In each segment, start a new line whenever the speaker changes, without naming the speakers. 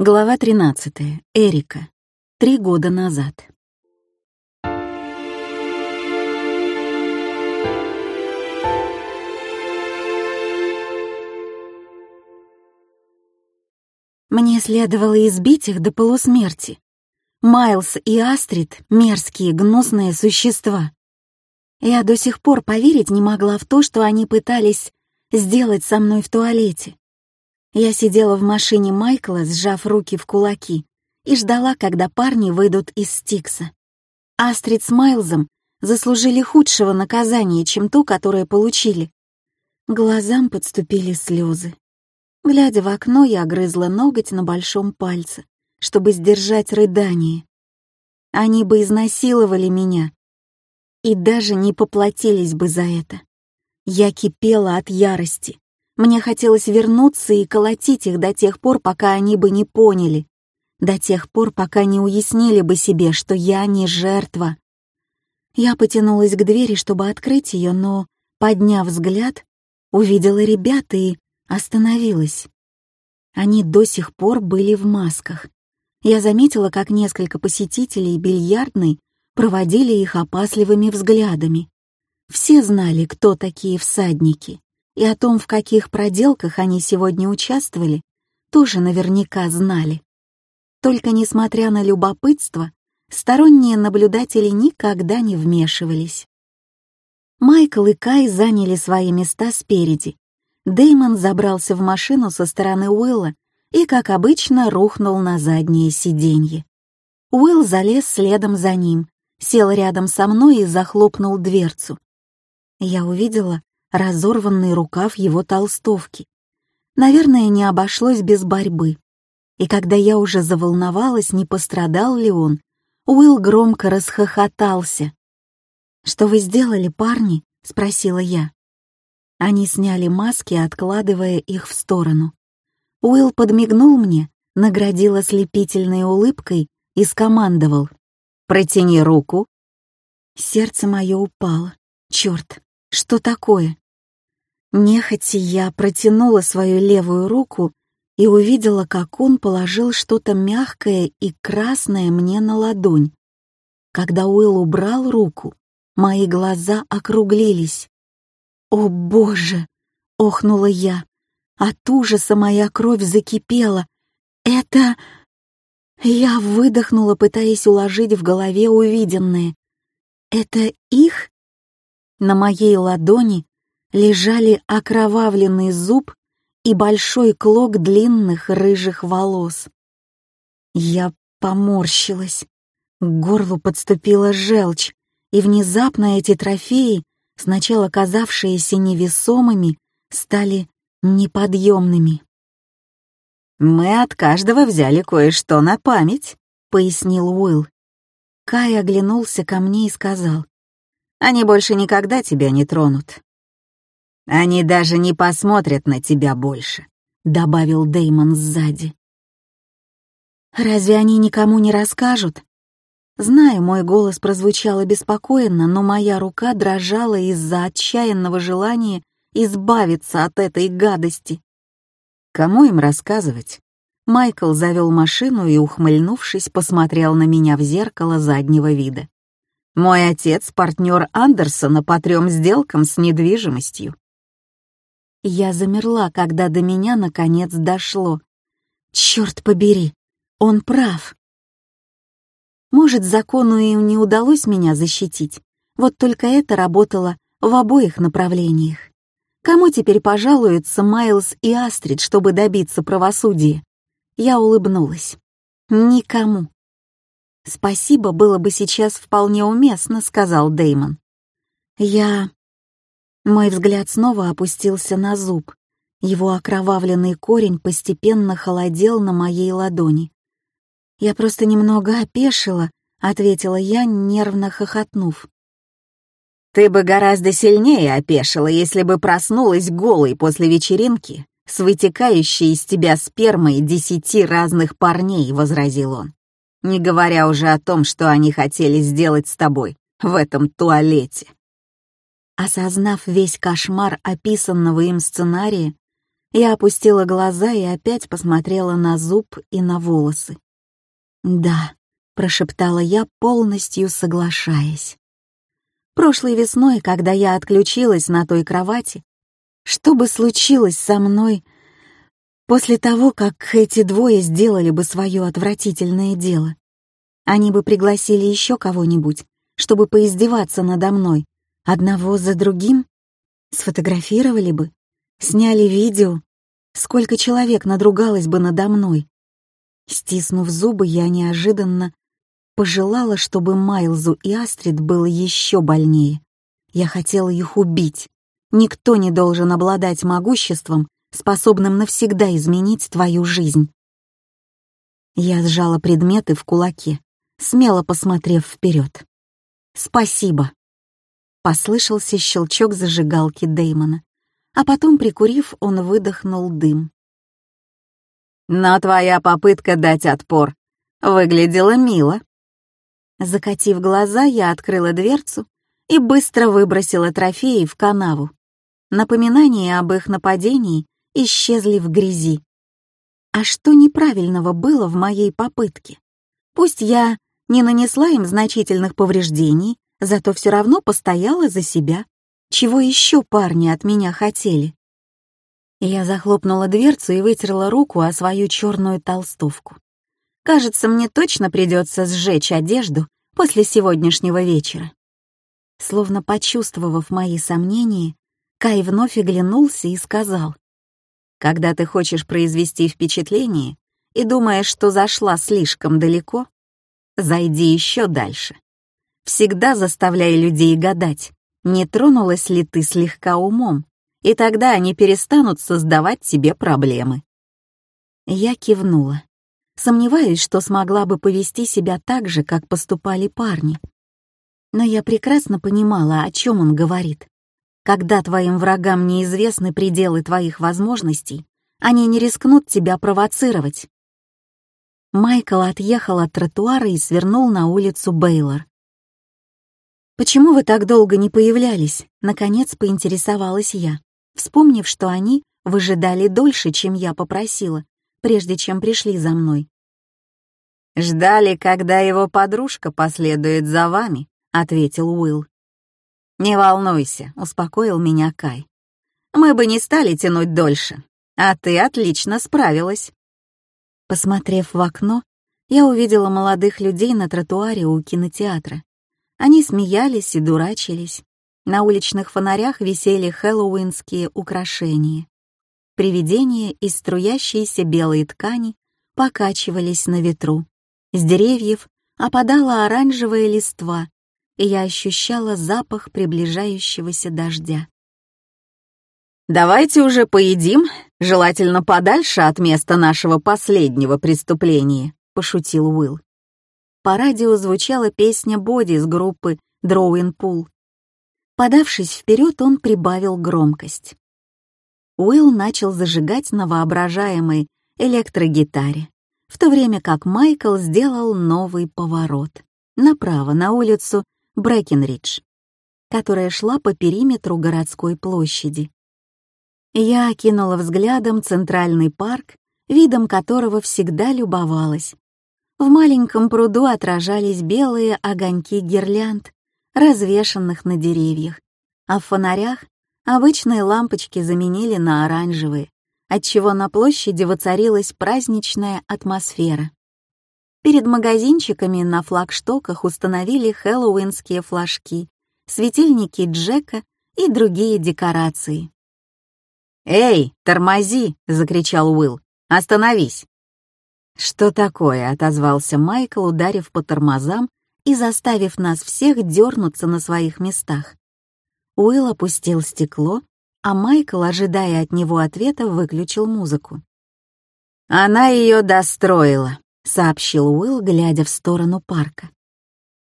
Глава 13. Эрика. Три года назад. Мне следовало избить их до полусмерти. Майлз и Астрид — мерзкие, гнусные существа. Я до сих пор поверить не могла в то, что они пытались сделать со мной в туалете. Я сидела в машине Майкла, сжав руки в кулаки, и ждала, когда парни выйдут из Стикса. Астрид с Майлзом заслужили худшего наказания, чем то, которое получили. Глазам подступили слезы. Глядя в окно, я грызла ноготь на большом пальце, чтобы сдержать рыдание. Они бы изнасиловали меня и даже не поплатились бы за это. Я кипела от ярости. Мне хотелось вернуться и колотить их до тех пор, пока они бы не поняли, до тех пор, пока не уяснили бы себе, что я не жертва. Я потянулась к двери, чтобы открыть ее, но, подняв взгляд, увидела ребят и остановилась. Они до сих пор были в масках. Я заметила, как несколько посетителей бильярдной проводили их опасливыми взглядами. Все знали, кто такие всадники и о том, в каких проделках они сегодня участвовали, тоже наверняка знали. Только несмотря на любопытство, сторонние наблюдатели никогда не вмешивались. Майкл и Кай заняли свои места спереди. Деймон забрался в машину со стороны Уилла и, как обычно, рухнул на заднее сиденье. Уилл залез следом за ним, сел рядом со мной и захлопнул дверцу. Я увидела, разорванный рукав его толстовки. Наверное, не обошлось без борьбы. И когда я уже заволновалась, не пострадал ли он, Уилл громко расхохотался. «Что вы сделали, парни?» — спросила я. Они сняли маски, откладывая их в сторону. Уилл подмигнул мне, наградил ослепительной улыбкой и скомандовал. «Протяни руку». Сердце мое упало. Черт, что такое? Нехотя я протянула свою левую руку и увидела, как он положил что-то мягкое и красное мне на ладонь. Когда Уилл убрал руку, мои глаза округлились. «О, Боже!» — охнула я. От ужаса моя кровь закипела. «Это...» Я выдохнула, пытаясь уложить в голове увиденное. «Это их?» На моей ладони лежали окровавленный зуб и большой клок длинных рыжих волос. Я поморщилась. К горлу подступила желчь, и внезапно эти трофеи, сначала казавшиеся невесомыми, стали неподъемными.
«Мы от каждого взяли кое-что на память», — пояснил Уилл.
Кай оглянулся ко мне и сказал,
они больше никогда тебя не тронут. Они даже не посмотрят на тебя больше», — добавил Деймон сзади.
«Разве они никому не расскажут?» Знаю, мой голос прозвучал обеспокоенно, но моя рука дрожала из-за отчаянного желания избавиться от этой гадости.
Кому им рассказывать? Майкл завел машину и, ухмыльнувшись, посмотрел на меня в зеркало заднего вида. Мой отец — партнер Андерсона по трем сделкам с недвижимостью.
Я замерла, когда до меня наконец дошло. Черт побери, он прав. Может, закону и не удалось меня защитить, вот только это работало в обоих направлениях. Кому теперь пожалуются Майлз и Астрид, чтобы добиться правосудия? Я улыбнулась. Никому. «Спасибо было бы сейчас вполне уместно», — сказал Деймон. «Я...» Мой взгляд снова опустился на зуб. Его окровавленный корень постепенно холодел на моей ладони. «Я просто немного опешила», — ответила я, нервно хохотнув.
«Ты бы гораздо сильнее опешила, если бы проснулась голой после вечеринки с вытекающей из тебя спермой десяти разных парней», — возразил он не говоря уже о том, что они хотели сделать с тобой в этом туалете.
Осознав весь кошмар описанного им сценария, Я опустила глаза и опять посмотрела на зуб и на волосы. «Да», — прошептала я, полностью соглашаясь. Прошлой весной, когда я отключилась на той кровати, что бы случилось со мной после того, как эти двое сделали бы свое отвратительное дело? Они бы пригласили еще кого-нибудь, чтобы поиздеваться надо мной, одного за другим? Сфотографировали бы? Сняли видео. Сколько человек надругалось бы надо мной. Стиснув зубы, я неожиданно пожелала, чтобы Майлзу и Астрид было еще больнее. Я хотела их убить. Никто не должен обладать могуществом, способным навсегда изменить твою жизнь. Я сжала предметы в кулаке, смело посмотрев вперед. «Спасибо!» Послышался щелчок зажигалки Деймона а потом, прикурив, он выдохнул дым. «Но твоя попытка дать отпор выглядела мило». Закатив глаза, я открыла дверцу и быстро выбросила трофеи в канаву. Напоминания об их нападении исчезли в грязи. А что неправильного было в моей попытке? Пусть я не нанесла им значительных повреждений, зато все равно постояла за себя. Чего еще парни от меня хотели? Я захлопнула дверцу и вытерла руку о свою черную толстовку. Кажется, мне точно придется сжечь одежду после сегодняшнего вечера. Словно почувствовав мои сомнения, Кай вновь оглянулся и сказал, «Когда ты хочешь произвести впечатление и думаешь, что зашла слишком далеко, зайди еще дальше. Всегда заставляй людей гадать, не тронулась ли ты слегка умом, и тогда они перестанут создавать тебе проблемы. Я кивнула. Сомневаюсь, что смогла бы повести себя так же, как поступали парни. Но я прекрасно понимала, о чем он говорит. Когда твоим врагам неизвестны пределы твоих возможностей, они не рискнут тебя провоцировать. Майкл отъехал от тротуара и свернул на улицу Бейлор. «Почему вы так долго не появлялись?» — наконец поинтересовалась я, вспомнив, что они выжидали дольше, чем я попросила, прежде чем пришли за мной. «Ждали, когда его подружка последует за вами», — ответил Уилл. «Не волнуйся», — успокоил меня Кай. «Мы бы не стали тянуть дольше, а ты отлично справилась». Посмотрев в окно, я увидела молодых людей на тротуаре у кинотеатра. Они смеялись и дурачились. На уличных фонарях висели хэллоуинские украшения. Привидения из струящейся белой ткани покачивались на ветру. С деревьев опадала оранжевая листва, и я ощущала запах приближающегося дождя. «Давайте уже поедим, желательно подальше от места нашего последнего преступления», — пошутил Уилл по радио звучала песня Боди с группы Drawing Pool. Подавшись вперед, он прибавил громкость. Уилл начал зажигать на воображаемой электрогитаре, в то время как Майкл сделал новый поворот направо на улицу Брэкенридж, которая шла по периметру городской площади. Я окинула взглядом центральный парк, видом которого всегда любовалась, в маленьком пруду отражались белые огоньки гирлянд, развешанных на деревьях, а в фонарях обычные лампочки заменили на оранжевые, отчего на площади воцарилась праздничная атмосфера. Перед магазинчиками на флагштоках установили хэллоуинские флажки, светильники Джека и другие декорации. «Эй, тормози!» — закричал Уилл. «Остановись!» «Что такое?» — отозвался Майкл, ударив по тормозам и заставив нас всех дернуться на своих местах. Уилл опустил стекло, а Майкл, ожидая от него ответа, выключил музыку. «Она ее достроила», — сообщил Уилл, глядя в сторону парка.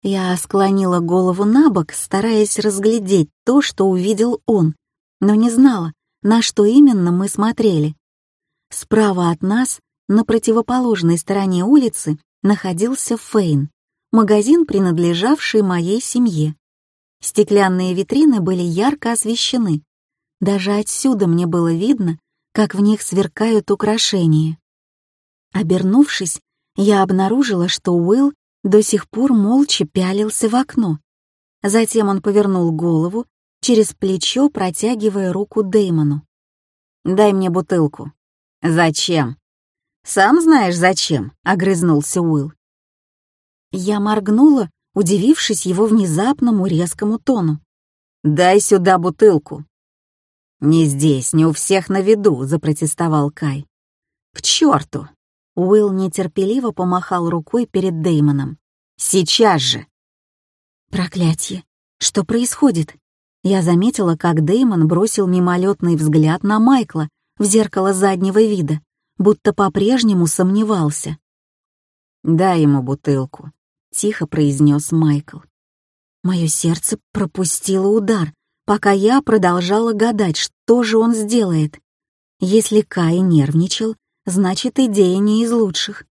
Я склонила голову на бок, стараясь разглядеть то, что увидел он, но не знала, на что именно мы смотрели. Справа от нас на противоположной стороне улицы находился Фейн, магазин, принадлежавший моей семье. Стеклянные витрины были ярко освещены. Даже отсюда мне было видно, как в них сверкают украшения. Обернувшись, я обнаружила, что Уилл до сих пор молча пялился в окно. Затем он повернул голову, через плечо протягивая руку Деймону. «Дай мне бутылку». «Зачем?» «Сам знаешь, зачем», — огрызнулся Уилл. Я моргнула, удивившись его внезапному резкому тону. «Дай сюда бутылку». «Не здесь, не у всех на виду», — запротестовал Кай. «К черту!» Уилл нетерпеливо помахал рукой перед Деймоном. «Сейчас же!» Проклятье! Что происходит? Я заметила, как Деймон бросил мимолетный взгляд на Майкла в зеркало заднего вида, будто по-прежнему сомневался. «Дай ему бутылку», — тихо произнес Майкл. Мое сердце пропустило удар, пока я продолжала гадать, что же он сделает. Если Кай нервничал, значит, идея не из лучших.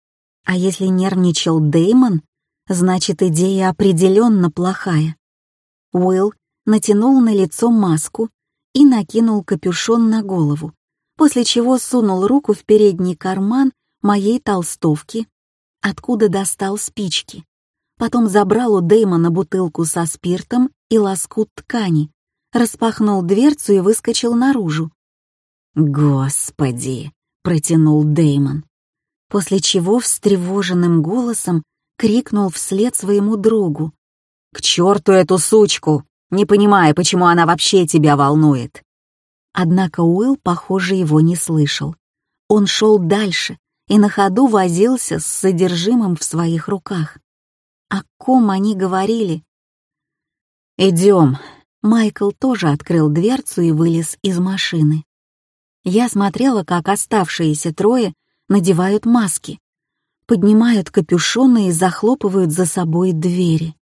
А если нервничал Деймон, значит, идея определенно плохая. Уилл натянул на лицо маску и накинул капюшон на голову, после чего сунул руку в передний карман моей толстовки, откуда достал спички. Потом забрал у Дэймона бутылку со спиртом и лоскут ткани, распахнул дверцу и выскочил наружу. «Господи!» — протянул Дэймон, после чего встревоженным голосом крикнул вслед своему другу. «К черту эту сучку! Не понимаю, почему она вообще тебя волнует!» Однако Уилл, похоже, его не слышал. Он шел дальше и на ходу возился с содержимым в своих руках. О ком они говорили? «Идем». Майкл тоже открыл дверцу и вылез из машины. Я смотрела, как оставшиеся трое надевают маски, поднимают капюшоны и захлопывают за собой двери.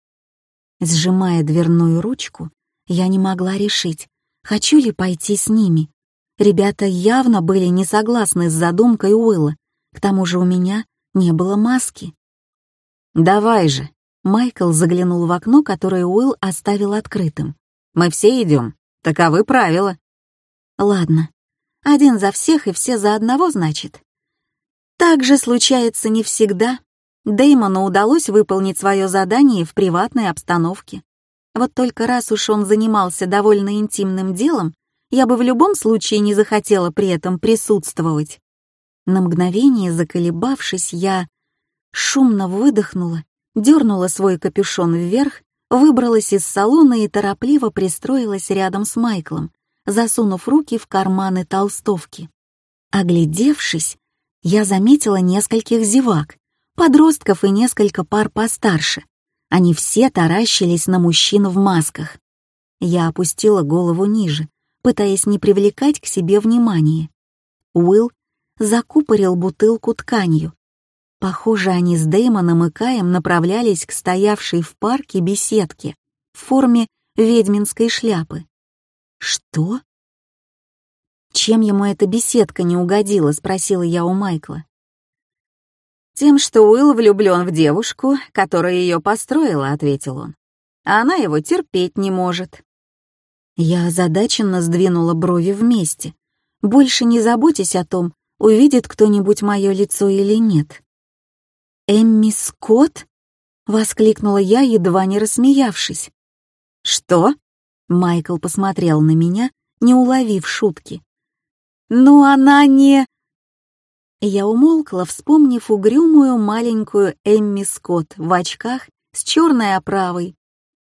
Сжимая дверную ручку, я не могла решить, хочу ли пойти с ними. Ребята явно были не согласны с задумкой Уилла, к тому же у меня не было маски. «Давай же!» — Майкл заглянул в окно, которое Уилл оставил открытым. «Мы все идем. Таковы правила». «Ладно. Один за всех и все за одного, значит?» Так же случается не всегда. Дэймону удалось выполнить свое задание в приватной обстановке. Вот только раз уж он занимался довольно интимным делом, я бы в любом случае не захотела при этом присутствовать. На мгновение заколебавшись, я шумно выдохнула, дернула свой капюшон вверх, выбралась из салона и торопливо пристроилась рядом с Майклом, засунув руки в карманы толстовки. Оглядевшись, я заметила нескольких зевак, подростков и несколько пар постарше. Они все таращились на мужчин в масках. Я опустила голову ниже, пытаясь не привлекать к себе внимания. Уилл закупорил бутылку тканью. Похоже, они с Дэймоном и Каем направлялись к стоявшей в парке беседке в форме ведьминской шляпы. Что? «Чем ему эта беседка не угодила?» — спросила я у Майкла.
«Тем, что Уилл влюблен в девушку, которая ее построила», — ответил он. «А она его терпеть не может».
Я озадаченно сдвинула брови вместе. Больше не заботьтесь о том, увидит кто-нибудь мое лицо или нет. «Эмми Скотт?» — воскликнула я, едва не рассмеявшись.
«Что?» — Майкл посмотрел на меня, не уловив шутки. «Ну она не...»
Я умолкла, вспомнив угрюмую маленькую Эмми Скотт в очках с черной оправой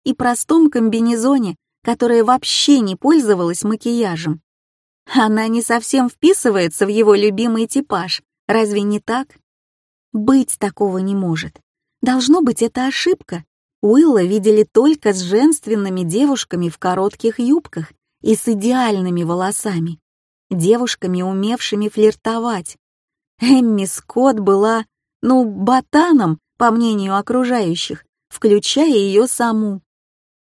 и простом комбинезоне, которая вообще не пользовалась макияжем. Она не совсем вписывается в его любимый типаж, разве не так? Быть такого не может. Должно быть, это ошибка. Уилла видели только с женственными девушками в коротких юбках и с идеальными волосами девушками, умевшими флиртовать. Эмми Скотт была, ну, ботаном, по мнению окружающих, включая ее саму.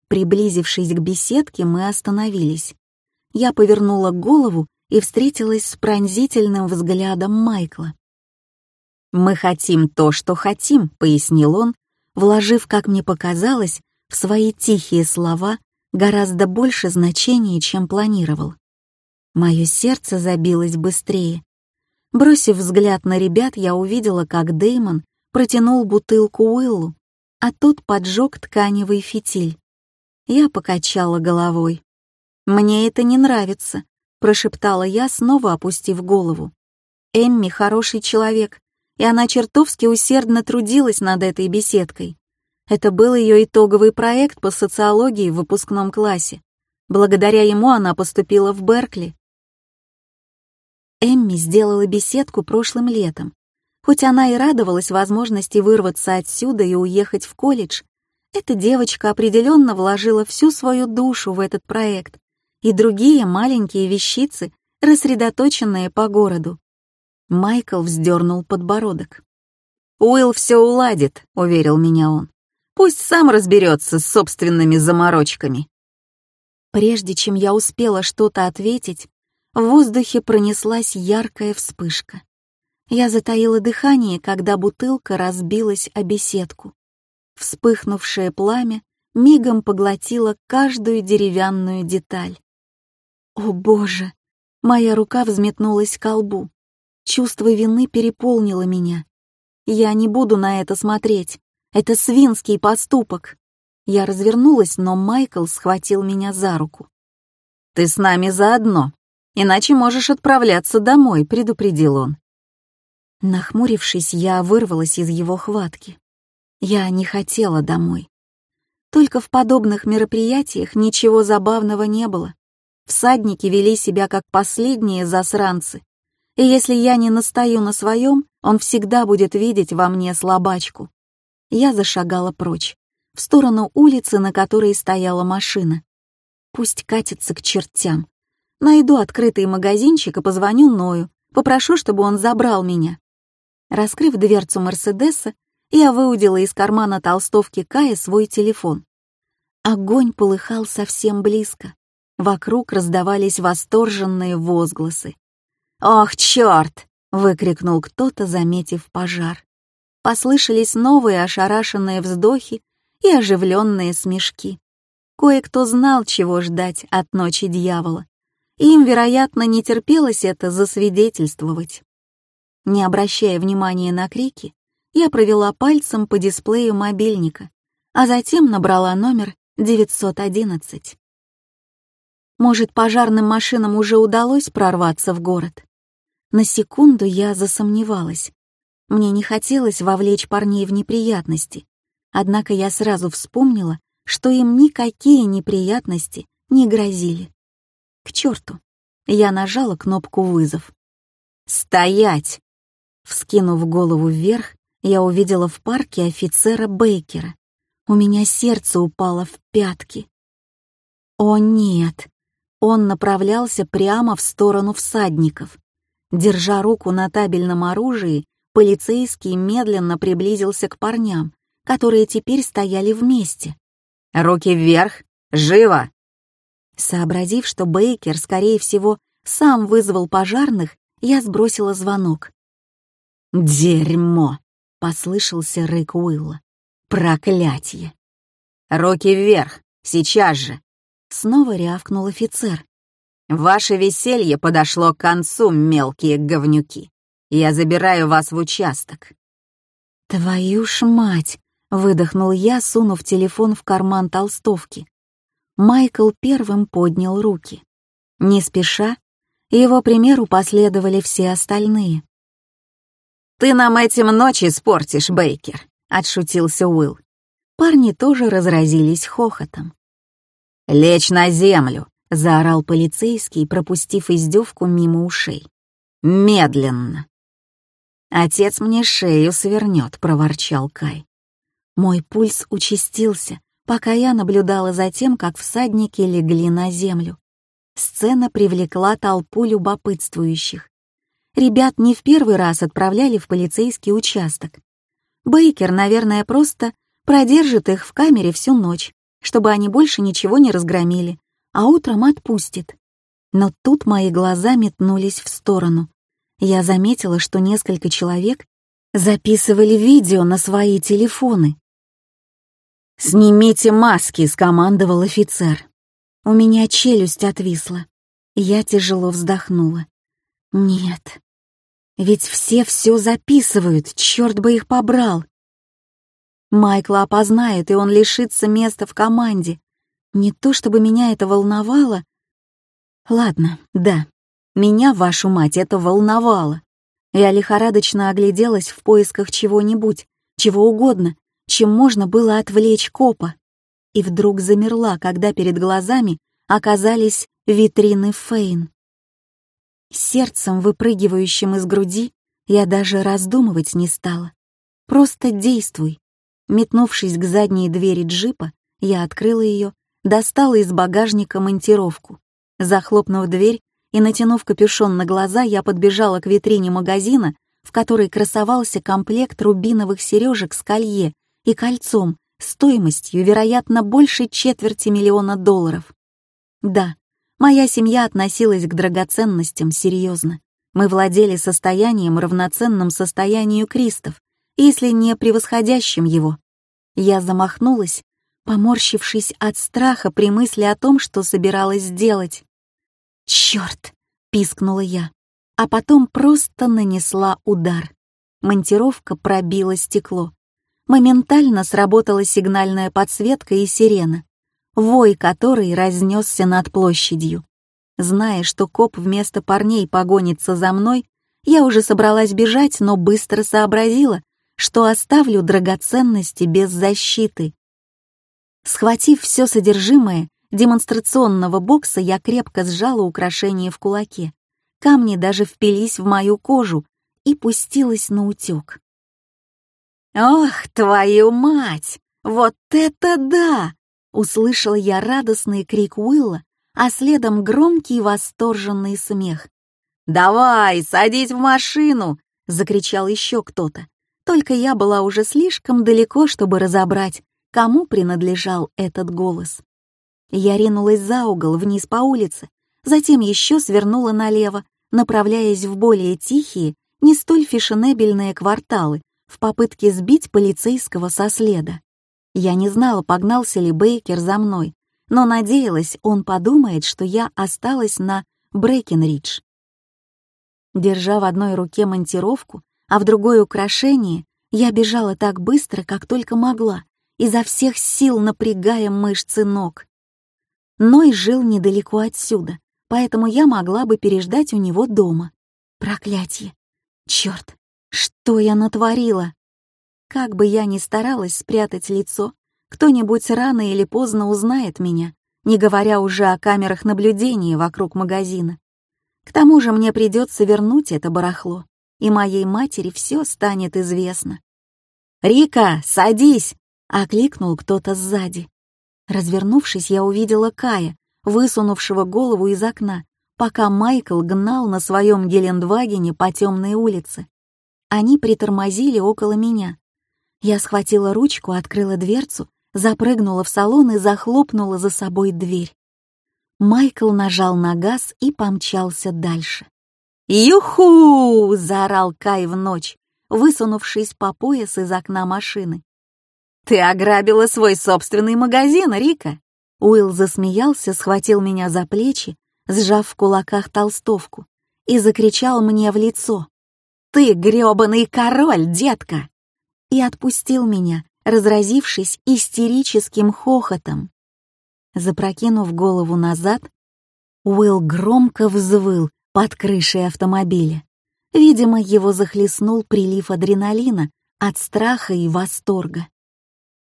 Приблизившись к беседке, мы остановились. Я повернула голову и встретилась с пронзительным взглядом Майкла.
«Мы хотим то, что хотим», — пояснил он, вложив, как мне показалось, в свои тихие слова гораздо больше значения, чем планировал.
Мое сердце забилось быстрее. Бросив взгляд на ребят, я увидела, как Деймон протянул бутылку Уиллу, а тот поджег тканевый фитиль. Я покачала головой. «Мне это не нравится», — прошептала я, снова опустив голову. «Эмми хороший человек, и она чертовски усердно трудилась над этой беседкой. Это был ее итоговый проект по социологии в выпускном классе. Благодаря ему она поступила в Беркли. Эмми сделала беседку прошлым летом. Хоть она и радовалась возможности вырваться отсюда и уехать в колледж, эта девочка определенно вложила всю свою душу в этот проект и другие маленькие вещицы, рассредоточенные по городу. Майкл вздернул подбородок. «Уилл все уладит», — уверил меня он. «Пусть сам разберется с собственными заморочками». Прежде чем я успела что-то ответить, в воздухе пронеслась яркая вспышка. Я затаила дыхание, когда бутылка разбилась о беседку. Вспыхнувшее пламя мигом поглотило каждую деревянную деталь. О боже! Моя рука взметнулась к лбу. Чувство вины переполнило меня. Я не буду на это смотреть. Это свинский поступок. Я развернулась, но Майкл схватил меня за руку. «Ты с нами заодно», Иначе можешь отправляться домой», — предупредил он. Нахмурившись, я вырвалась из его хватки. Я не хотела домой. Только в подобных мероприятиях ничего забавного не было. Всадники вели себя как последние засранцы. И если я не настаю на своем, он всегда будет видеть во мне слабачку. Я зашагала прочь, в сторону улицы, на которой стояла машина. Пусть катится к чертям. Найду открытый магазинчик и позвоню Ною, попрошу, чтобы он забрал меня. Раскрыв дверцу Мерседеса, я выудила из кармана толстовки Кая свой телефон. Огонь полыхал совсем близко. Вокруг раздавались восторженные возгласы. «Ох, черт!» — выкрикнул кто-то, заметив пожар. Послышались новые ошарашенные вздохи и оживленные смешки. Кое-кто знал, чего ждать от ночи дьявола им, вероятно, не терпелось это засвидетельствовать. Не обращая внимания на крики, я провела пальцем по дисплею мобильника, а затем набрала номер 911. Может, пожарным машинам уже удалось прорваться в город? На секунду я засомневалась. Мне не хотелось вовлечь парней в неприятности, однако я сразу вспомнила, что им никакие неприятности не грозили. К черту! Я нажала кнопку «Вызов». «Стоять!» Вскинув голову вверх, я увидела в парке офицера Бейкера. У меня сердце упало в пятки. О нет! Он направлялся прямо в сторону всадников. Держа руку на табельном оружии, полицейский медленно приблизился к парням, которые теперь стояли вместе. «Руки вверх! Живо!» Сообразив, что Бейкер, скорее всего, сам вызвал пожарных, я сбросила звонок. «Дерьмо!» — послышался рык Уилла. «Проклятье!» «Руки вверх! Сейчас же!» — снова рявкнул офицер. «Ваше веселье подошло к концу, мелкие говнюки. Я забираю вас в участок». «Твою ж мать!» — выдохнул я, сунув телефон в карман толстовки. Майкл первым поднял руки. Не спеша, его примеру последовали все остальные. «Ты нам этим ночи испортишь, Бейкер», — отшутился Уилл. Парни тоже разразились хохотом. «Лечь на землю», — заорал полицейский, пропустив издевку мимо ушей. «Медленно». «Отец мне шею свернет», — проворчал Кай. Мой пульс участился, пока я наблюдала за тем, как всадники легли на землю. Сцена привлекла толпу любопытствующих. Ребят не в первый раз отправляли в полицейский участок. Бейкер, наверное, просто продержит их в камере всю ночь, чтобы они больше ничего не разгромили, а утром отпустит. Но тут мои глаза метнулись в сторону. Я заметила, что несколько человек записывали видео на свои телефоны. «Снимите маски», — скомандовал офицер. У меня челюсть отвисла. Я тяжело вздохнула. Нет. Ведь все все записывают, черт бы их побрал. Майкла опознают, и он лишится места в команде. Не то чтобы меня это волновало. Ладно, да, меня, вашу мать, это волновало. Я лихорадочно огляделась в поисках чего-нибудь, чего угодно, чем можно было отвлечь копа. И вдруг замерла, когда перед глазами оказались витрины Фейн. Сердцем, выпрыгивающим из груди, я даже раздумывать не стала. Просто действуй. Метнувшись к задней двери джипа, я открыла ее, достала из багажника монтировку. Захлопнув дверь и натянув капюшон на глаза, я подбежала к витрине магазина, в которой красовался комплект рубиновых сережек с колье и кольцом стоимостью, вероятно, больше четверти миллиона долларов. Да, моя семья относилась к драгоценностям серьезно. Мы владели состоянием, равноценным состоянию Кристов, если не превосходящим его. Я замахнулась, поморщившись от страха при мысли о том, что собиралась сделать. «Чёрт!» — пискнула я, а потом просто нанесла удар. Монтировка пробила стекло. Моментально сработала сигнальная подсветка и сирена, вой которой разнесся над площадью. Зная, что коп вместо парней погонится за мной, я уже собралась бежать, но быстро сообразила, что оставлю драгоценности без защиты. Схватив все содержимое демонстрационного бокса, я крепко сжала украшение в кулаке. Камни даже впились в мою кожу и пустилась на утек. «Ох, твою мать! Вот это да!» Услышала я радостный крик Уилла, а следом громкий восторженный смех. «Давай, садись в машину!» — закричал еще кто-то. Только я была уже слишком далеко, чтобы разобрать, кому принадлежал этот голос. Я ринулась за угол вниз по улице, затем еще свернула налево, направляясь в более тихие, не столь фешенебельные кварталы, в попытке сбить полицейского со следа. Я не знала, погнался ли Бейкер за мной, но надеялась, он подумает, что я осталась на Брекенридж. Держа в одной руке монтировку, а в другое украшение, я бежала так быстро, как только могла, изо всех сил напрягая мышцы ног. Ной жил недалеко отсюда, поэтому я могла бы переждать у него дома. Проклятье! Черт! Что я натворила? Как бы я ни старалась спрятать лицо, кто-нибудь рано или поздно узнает меня, не говоря уже о камерах наблюдения вокруг магазина. К тому же мне придется вернуть это барахло, и моей матери все станет известно. «Рика, садись!» — окликнул кто-то сзади. Развернувшись, я увидела Кая, высунувшего голову из окна, пока Майкл гнал на своем Гелендвагене по темной улице. Они притормозили около меня. Я схватила ручку, открыла дверцу, запрыгнула в салон и захлопнула за собой дверь. Майкл нажал на газ и помчался дальше. «Юху!» — заорал Кай в ночь, высунувшись по пояс из окна машины. «Ты ограбила свой собственный магазин, Рика!» Уилл засмеялся, схватил меня за плечи, сжав в кулаках толстовку, и закричал мне в лицо. «Ты грёбаный король, детка!» И отпустил меня, разразившись истерическим хохотом. Запрокинув голову назад, Уилл громко взвыл под крышей автомобиля. Видимо, его захлестнул прилив адреналина от страха и восторга.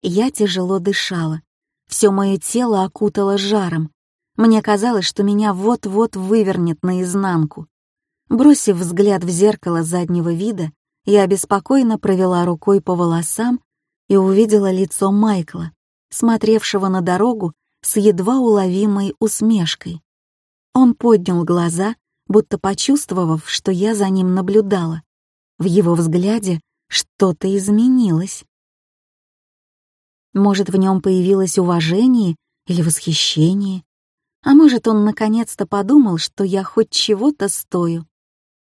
Я тяжело дышала. Все мое тело окутало жаром. Мне казалось, что меня вот-вот вывернет наизнанку. Бросив взгляд в зеркало заднего вида, я беспокойно провела рукой по волосам и увидела лицо Майкла, смотревшего на дорогу с едва уловимой усмешкой. Он поднял глаза, будто почувствовав, что я за ним наблюдала. В его взгляде что-то изменилось. Может, в нем появилось уважение или восхищение, а может, он наконец-то подумал, что я хоть чего-то стою.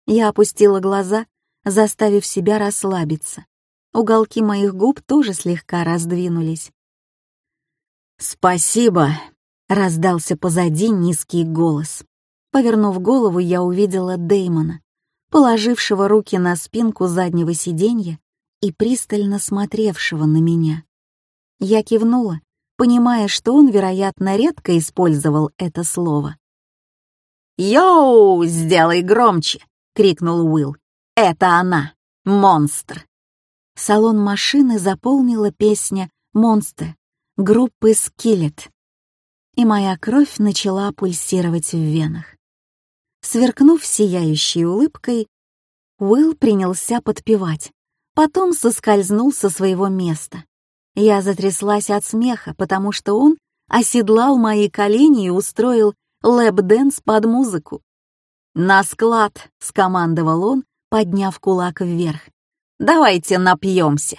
Я опустила глаза, заставив себя расслабиться. Уголки моих губ тоже слегка раздвинулись. «Спасибо», — раздался позади низкий голос. Повернув голову, я увидела Дэймона, положившего руки на спинку заднего сиденья и пристально смотревшего на меня. Я кивнула, понимая, что он, вероятно, редко использовал это слово.
«Йоу, сделай громче!» — крикнул Уилл. «Это она! Монстр!»
Салон машины заполнила песня «Монстр» группы «Скиллет», и моя кровь начала пульсировать в венах. Сверкнув сияющей улыбкой, Уилл принялся подпевать, потом соскользнул со своего места. Я затряслась от смеха, потому что он оседлал мои колени и устроил лэп-дэнс под музыку. «На склад!» — скомандовал он, подняв кулак вверх. «Давайте напьемся!»